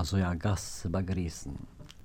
also ja, gassbagrisen.